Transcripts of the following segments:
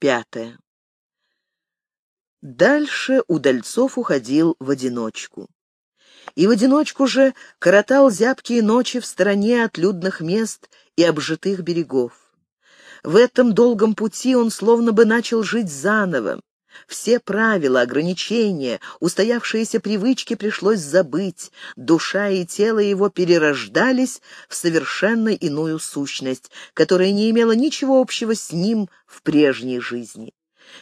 Пятое. Дальше Удальцов уходил в одиночку. И в одиночку же коротал зябкие ночи в стороне от людных мест и обжитых берегов. В этом долгом пути он словно бы начал жить заново. Все правила, ограничения, устоявшиеся привычки пришлось забыть, душа и тело его перерождались в совершенно иную сущность, которая не имела ничего общего с ним в прежней жизни.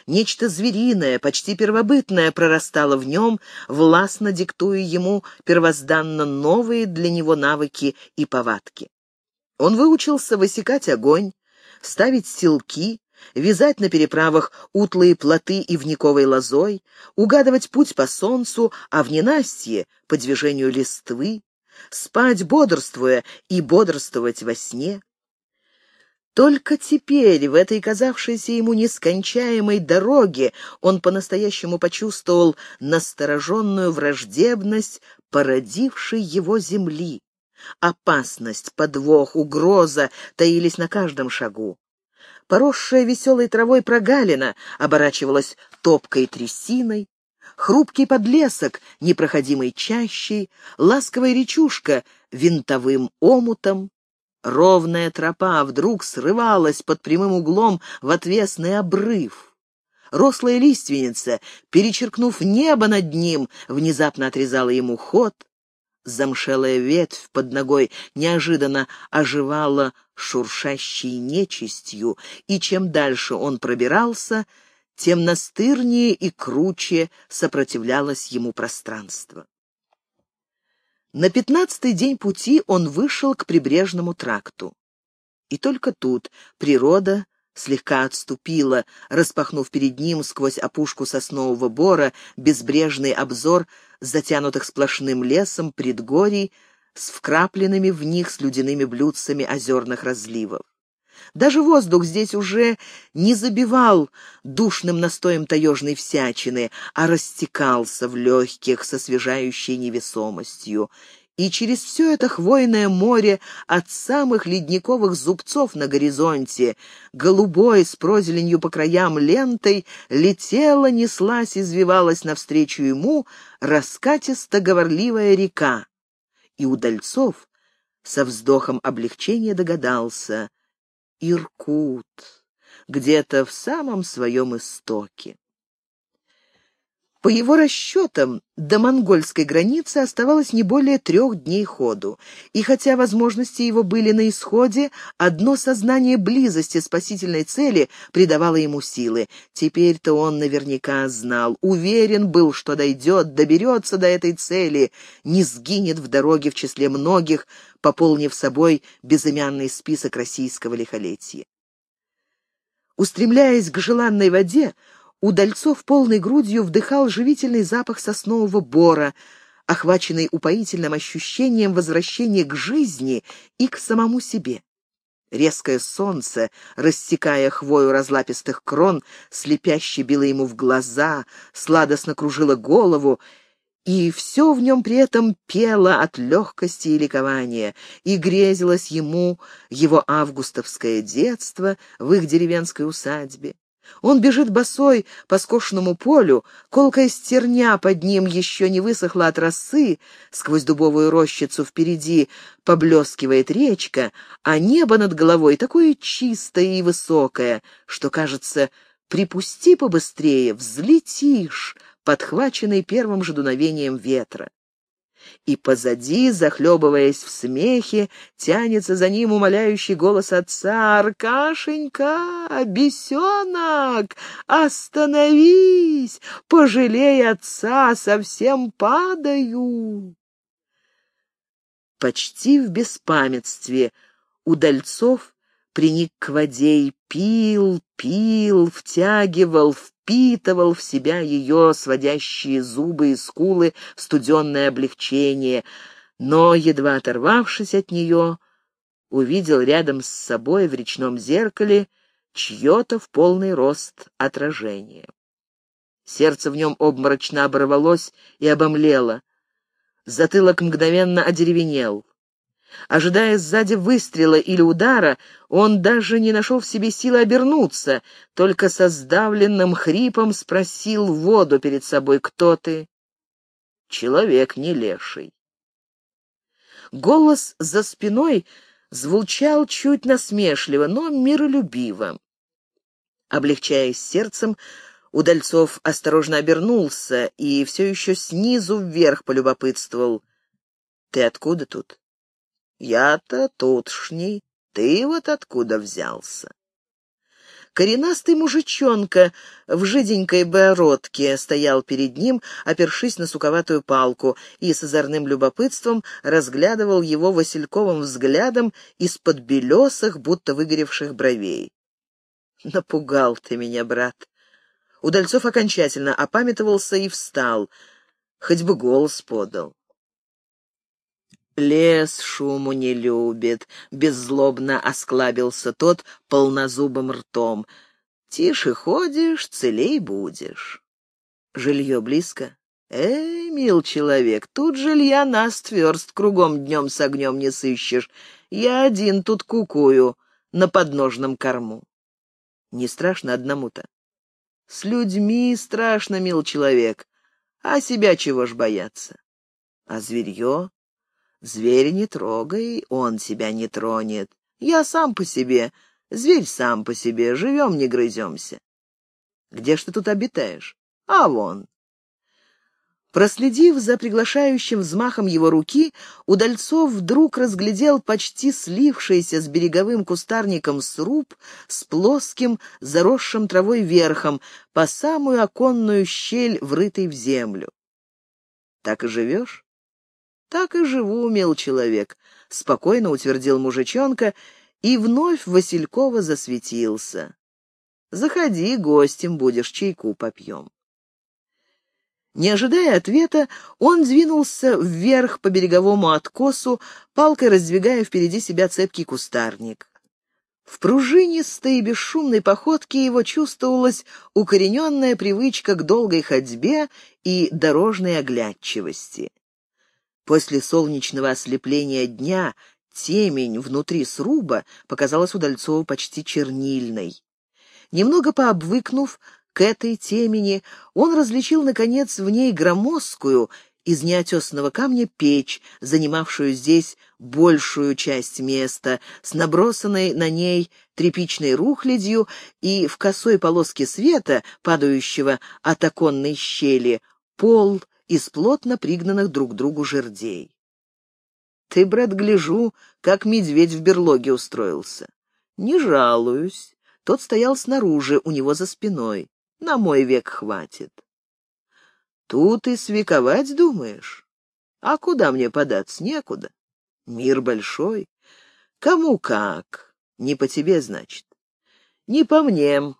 Нечто звериное, почти первобытное прорастало в нем, властно диктуя ему первозданно новые для него навыки и повадки. Он выучился высекать огонь, ставить силки, вязать на переправах утлые плоты и вниковой лозой, угадывать путь по солнцу, а в ненастье — по движению листвы, спать бодрствуя и бодрствовать во сне. Только теперь, в этой казавшейся ему нескончаемой дороге, он по-настоящему почувствовал настороженную враждебность породившей его земли. Опасность, подвох, угроза таились на каждом шагу. Поросшая веселой травой прогалина оборачивалась топкой трясиной, хрупкий подлесок непроходимой чащей, ласковая речушка винтовым омутом. Ровная тропа вдруг срывалась под прямым углом в отвесный обрыв. Рослая лиственница, перечеркнув небо над ним, внезапно отрезала ему ход — Замшелая ветвь под ногой неожиданно оживала шуршащей нечистью, и чем дальше он пробирался, тем настырнее и круче сопротивлялось ему пространство. На пятнадцатый день пути он вышел к прибрежному тракту. И только тут природа слегка отступила, распахнув перед ним сквозь опушку соснового бора безбрежный обзор затянутых сплошным лесом предгорий с вкрапленными в них слюдяными блюдцами озерных разливов. Даже воздух здесь уже не забивал душным настоем таежной всячины, а растекался в легких со освежающей невесомостью, и через все это хвойное море от самых ледниковых зубцов на горизонте, голубой с прозеленью по краям лентой, летела, неслась, извивалась навстречу ему раскатисто-говорливая река. И Удальцов со вздохом облегчения догадался — Иркут, где-то в самом своем истоке. По его расчетам, до монгольской границы оставалось не более трех дней ходу, и хотя возможности его были на исходе, одно сознание близости спасительной цели придавало ему силы. Теперь-то он наверняка знал, уверен был, что дойдет, доберется до этой цели, не сгинет в дороге в числе многих, пополнив собой безымянный список российского лихолетия. Устремляясь к желанной воде, Удальцов полной грудью вдыхал живительный запах соснового бора, охваченный упоительным ощущением возвращения к жизни и к самому себе. Резкое солнце, рассекая хвою разлапистых крон, слепяще било ему в глаза, сладостно кружило голову, и все в нем при этом пело от легкости и ликования, и грезилось ему его августовское детство в их деревенской усадьбе. Он бежит босой по скошенному полю, колкая стерня под ним еще не высохла от росы, сквозь дубовую рощицу впереди поблескивает речка, а небо над головой такое чистое и высокое, что, кажется, припусти побыстрее, взлетишь, подхваченный первым же дуновением ветра и позади, захлебываясь в смехе, тянется за ним умоляющий голос отца «Аркашенька, бесенок, остановись, пожалей отца, совсем падаю!» Почти в беспамятстве удальцов приник к воде и пил, пил, втягивал, впитывал в себя ее сводящие зубы и скулы студенное облегчение, но, едва оторвавшись от нее, увидел рядом с собой в речном зеркале чье-то в полный рост отражение. Сердце в нем обморочно оборвалось и обомлело. Затылок мгновенно одеревенел. Ожидая сзади выстрела или удара, он даже не нашел в себе силы обернуться, только со сдавленным хрипом спросил воду перед собой «Кто ты?» «Человек не леший». Голос за спиной звучал чуть насмешливо, но миролюбиво. Облегчаясь сердцем, Удальцов осторожно обернулся и все еще снизу вверх полюбопытствовал. «Ты откуда тут?» «Я-то тутшний. Ты вот откуда взялся?» Коренастый мужичонка в жиденькой бородке стоял перед ним, опершись на суковатую палку, и с озорным любопытством разглядывал его васильковым взглядом из-под белесых, будто выгоревших бровей. «Напугал ты меня, брат!» Удальцов окончательно опамятовался и встал, хоть бы голос подал. «Лес шуму не любит», — беззлобно осклабился тот полнозубым ртом. «Тише ходишь, целей будешь». «Жилье близко?» «Эй, мил человек, тут жилья нас тверст, кругом днем с огнем не сыщешь. Я один тут кукую на подножном корму». «Не страшно одному-то?» «С людьми страшно, мил человек, а себя чего ж бояться?» «А зверье?» Зверя не трогай, он себя не тронет. Я сам по себе, зверь сам по себе, живем не грыземся. Где ж ты тут обитаешь? А вон. Проследив за приглашающим взмахом его руки, Удальцов вдруг разглядел почти слившийся с береговым кустарником сруб с плоским, заросшим травой верхом, по самую оконную щель, врытой в землю. «Так и живешь?» «Так и живу, мил человек», — спокойно утвердил мужичонка, и вновь Василькова засветился. «Заходи, гостем будешь, чайку попьем». Не ожидая ответа, он двинулся вверх по береговому откосу, палкой раздвигая впереди себя цепкий кустарник. В пружинистой и бесшумной походке его чувствовалась укорененная привычка к долгой ходьбе и дорожной оглядчивости. После солнечного ослепления дня темень внутри сруба показалась Удальцову почти чернильной. Немного пообвыкнув к этой темени, он различил, наконец, в ней громоздкую из неотесанного камня печь, занимавшую здесь большую часть места, с набросанной на ней тряпичной рухлядью и в косой полоске света, падающего от оконной щели, пол из плотно пригнанных друг к другу жердей. «Ты, брат, гляжу, как медведь в берлоге устроился». «Не жалуюсь. Тот стоял снаружи, у него за спиной. На мой век хватит». «Тут и свековать думаешь? А куда мне податься? Некуда. Мир большой. Кому как. Не по тебе, значит. Не по мне».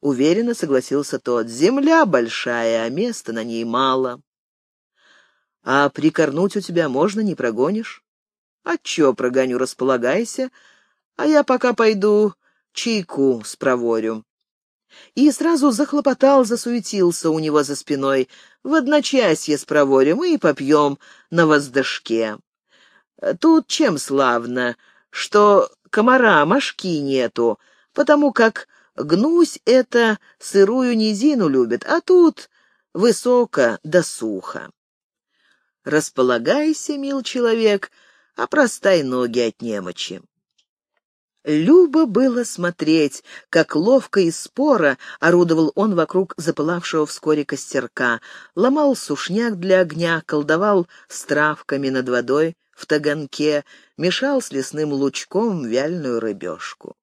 Уверенно согласился тот. «Земля большая, а места на ней мало. А прикорнуть у тебя можно, не прогонишь? А чё прогоню, располагайся, а я пока пойду чайку спроворю. И сразу захлопотал, засуетился у него за спиной. В одночасье спроворим и попьем на воздушке. Тут чем славно, что комара мошки нету, потому как гнусь это сырую низину любит, а тут высоко да сухо. Располагайся, мил человек, а простай ноги от немочи. Любо было смотреть, как ловко и споро орудовал он вокруг запылавшего вскоре костерка, ломал сушняк для огня, колдовал с травками над водой в таганке, мешал с лесным лучком вяльную рыбешку.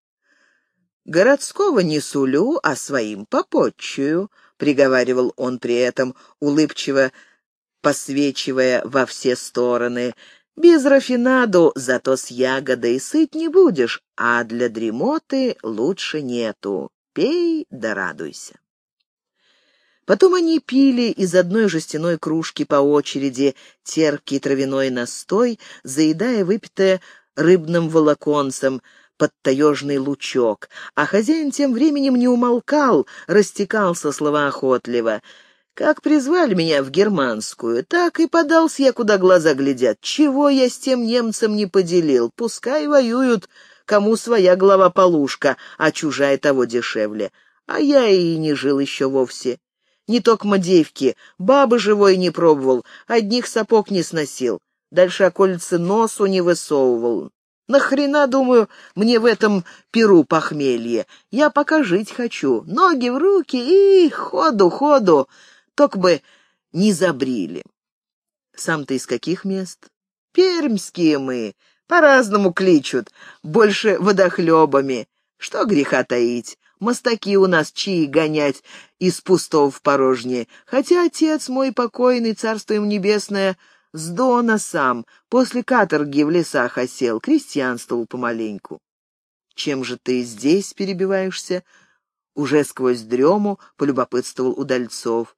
«Городского не сулю, а своим попотчую», — приговаривал он при этом, улыбчиво посвечивая во все стороны. «Без рафинаду, зато с ягодой сыт не будешь, а для дремоты лучше нету. Пей да радуйся». Потом они пили из одной жестяной кружки по очереди терпкий травяной настой, заедая выпитое рыбным волоконцем под таежный лучок, а хозяин тем временем не умолкал, растекался словоохотливо — Как призвали меня в германскую, так и подался я, куда глаза глядят. Чего я с тем немцем не поделил? Пускай воюют, кому своя голова полушка, а чужая того дешевле. А я и не жил еще вовсе. Не только девки, бабы живой не пробовал, одних сапог не сносил. Дальше околицы носу не высовывал. Нахрена, думаю, мне в этом перу похмелье? Я пока жить хочу. Ноги в руки и ходу, ходу. Только бы не забрили. Сам-то из каких мест? Пермские мы. По-разному кличут. Больше водохлебами. Что греха таить? Мостаки у нас чьи гонять из пустого в порожнее. Хотя отец мой покойный, царство им небесное, с Дона сам, после каторги в лесах осел, крестьянствовал помаленьку. Чем же ты здесь перебиваешься? Уже сквозь дрему полюбопытствовал Удальцов.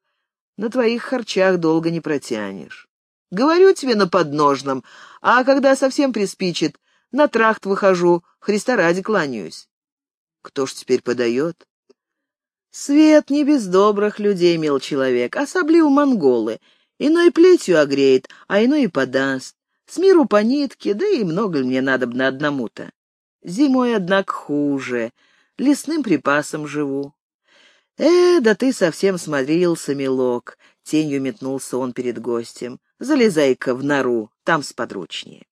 На твоих харчах долго не протянешь. Говорю тебе на подножном, а когда совсем приспичит, на тракт выхожу, Христа ради кланяюсь. Кто ж теперь подает? Свет не без добрых людей, мил человек, особливо монголы. Иной плетью огреет, а иной и подаст. С миру по нитке, да и много мне надо на одному-то. Зимой, однако, хуже. Лесным припасом живу. Э, да ты совсем смотрелся, милок. Тенью метнулся он перед гостем. Залезай-ка в нору, там сподручнее.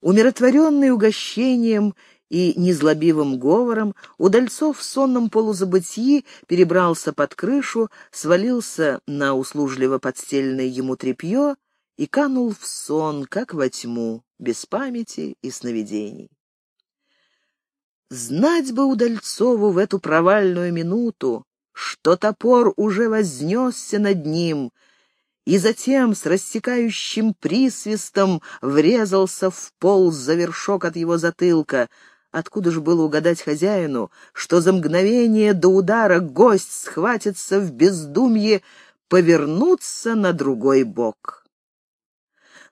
Умиротворенный угощением и незлобивым говором, Удальцов в сонном полузабытии перебрался под крышу, свалился на услужливо подстеленное ему тряпье и канул в сон, как во тьму, без памяти и сновидений. Знать бы Удальцову в эту провальную минуту, что топор уже вознесся над ним, и затем с рассекающим присвистом врезался в пол за вершок от его затылка — Откуда же было угадать хозяину, что за мгновение до удара гость схватится в бездумье повернуться на другой бок?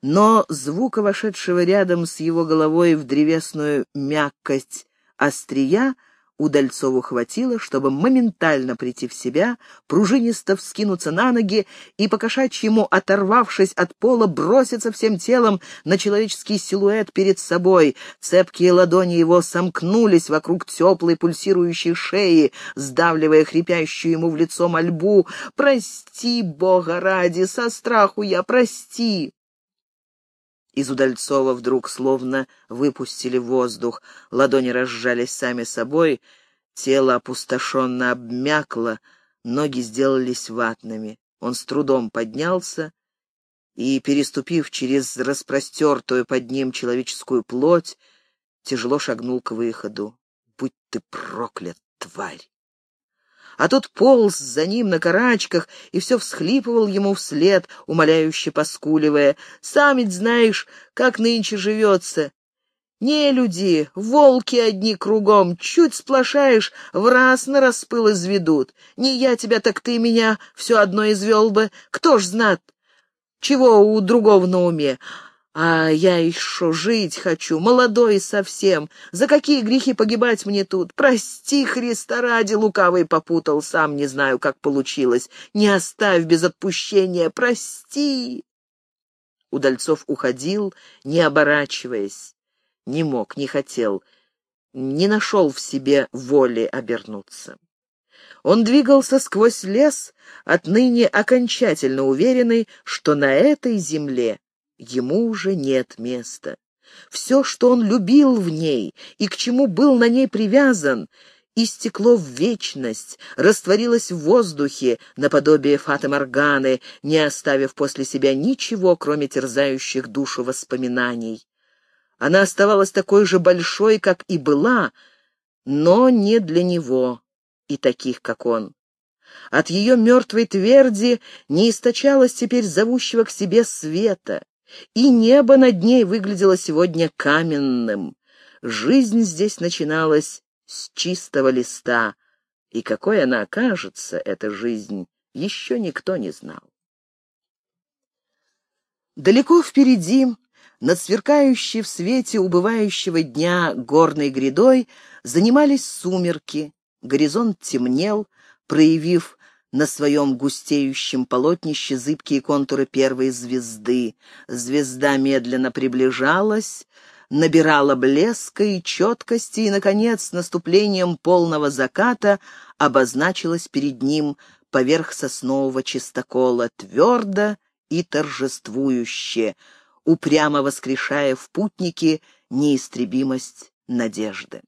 Но звука, вошедшего рядом с его головой в древесную мягкость острия, Удальцову хватило, чтобы моментально прийти в себя, пружинисто вскинуться на ноги и, покошачьему оторвавшись от пола, броситься всем телом на человеческий силуэт перед собой. Цепкие ладони его сомкнулись вокруг теплой пульсирующей шеи, сдавливая хрипящую ему в лицо мольбу. «Прости, Бога ради, со страху я, прости!» Из Удальцова вдруг словно выпустили воздух, ладони разжались сами собой, тело опустошенно обмякло, ноги сделались ватными. Он с трудом поднялся и, переступив через распростертую под ним человеческую плоть, тяжело шагнул к выходу. «Будь ты проклят, тварь!» А тот полз за ним на карачках и все всхлипывал ему вслед, умоляюще поскуливая. «Сам ведь знаешь, как нынче живется. Не люди, волки одни кругом, чуть сплошаешь, в раз на распыл изведут. Не я тебя, так ты меня все одно извел бы. Кто ж знат, чего у другого на уме? А я еще жить хочу, молодой совсем. За какие грехи погибать мне тут? Прости, Христа ради, лукавый попутал, сам не знаю, как получилось. Не оставь без отпущения, прости. Удальцов уходил, не оборачиваясь. Не мог, не хотел, не нашел в себе воли обернуться. Он двигался сквозь лес, отныне окончательно уверенный, что на этой земле ему уже нет места. Все, что он любил в ней и к чему был на ней привязан, истекло в вечность, растворилось в воздухе, наподобие фаты Морганы, не оставив после себя ничего, кроме терзающих душу воспоминаний. Она оставалась такой же большой, как и была, но не для него и таких, как он. От ее мертвой тверди не источалось теперь зовущего к себе света и небо над ней выглядело сегодня каменным. Жизнь здесь начиналась с чистого листа, и какой она окажется, эта жизнь, еще никто не знал. Далеко впереди, над сверкающей в свете убывающего дня горной грядой, занимались сумерки, горизонт темнел, проявив на своем густеющем полотнище зыбкие контуры первой звезды. Звезда медленно приближалась, набирала блеска и четкости, и, наконец, с наступлением полного заката обозначилась перед ним поверх соснового чистокола, твердо и торжествующе, упрямо воскрешая в путнике неистребимость надежды.